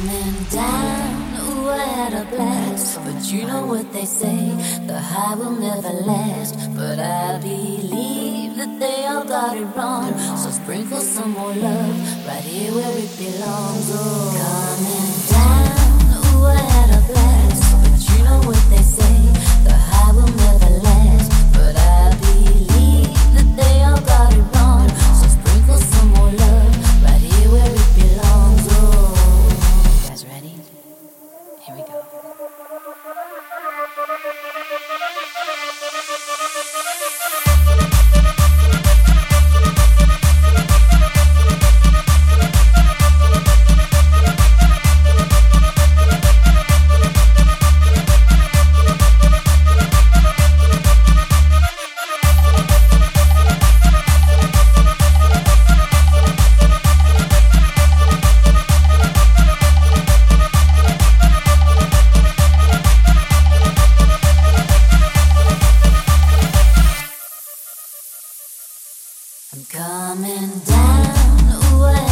Coming down, ooh, I had a blast. But you know what they say, the high will never last. But I believe that they all got it wrong. So sprinkle some more love right here where it belongs. Oh. I'm coming down away.